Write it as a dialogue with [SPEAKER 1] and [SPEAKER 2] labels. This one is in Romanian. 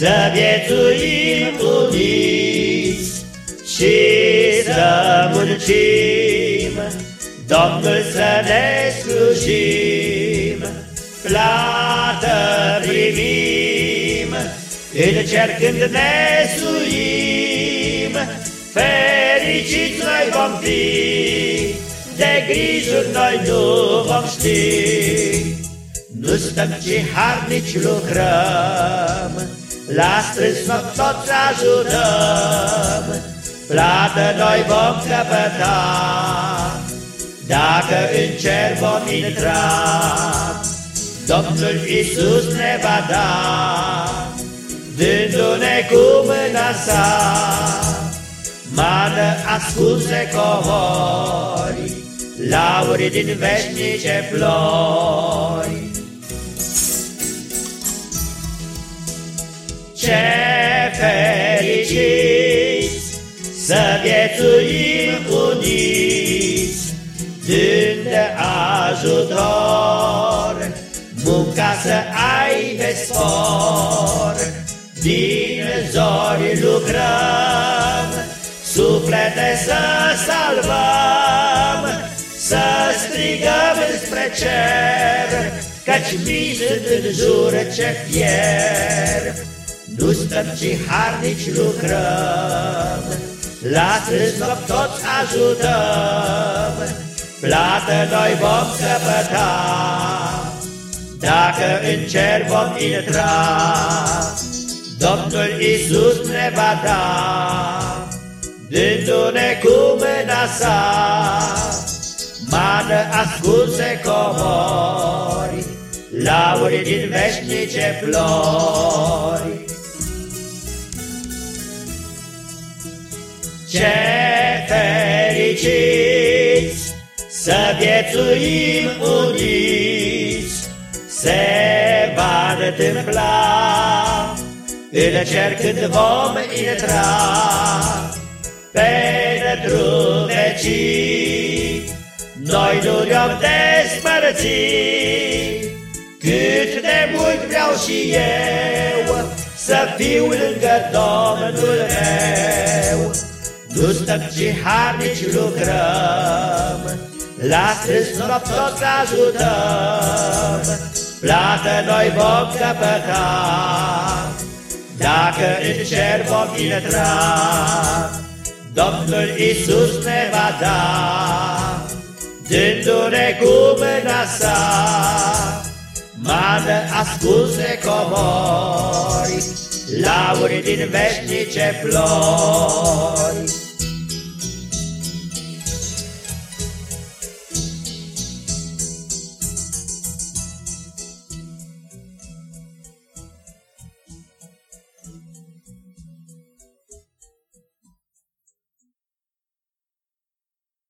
[SPEAKER 1] fericiți, să viețuim uniți și să muncim, Domnul să ne slujim, plată primim, încercând ne suim, fericiți noi vom fi, de grijuri noi nu vom ști. Nu stăm ci harnici lucrăm, la strâns toți ajutăm, plată noi vom căpăta, dacă în cer vom intra, Domnul Iisus ne va da, dându-ne cu mâna sa, mană ascunse covori, lauri din veșnice flori. Ce fericiți să viețuim uniți, dând de ajutor, munca să aibă spor, din zori lucrăm, suflete să salvăm, să strigăm spre cer, căci mii sunt în jur ce fier. Nu stăm ci harnici lucrăm, la strâns toți ajutăm, plată noi vom căpăta, dacă în cer vom intra, Domnul Iisus ne va da, dându-ne cu mâna sa, mană ascunse comori, lauri din veșnice flori. Ce fericiți să viețuim uniți, se va întâmpla în cer când vom intra pentru vecii. Noi nu ne-am despărțit, cât de mult vreau și eu să fiu lângă Domnul meu. Nu stăm ci harnici lucrăm, la strâns toți ajutăm, plată noi vom căpăta, dacă în cer vom intra. Domnul Iisus ne va da, dându-ne cu mâna sa, mană ascunse comori, lauri din veșnice flori.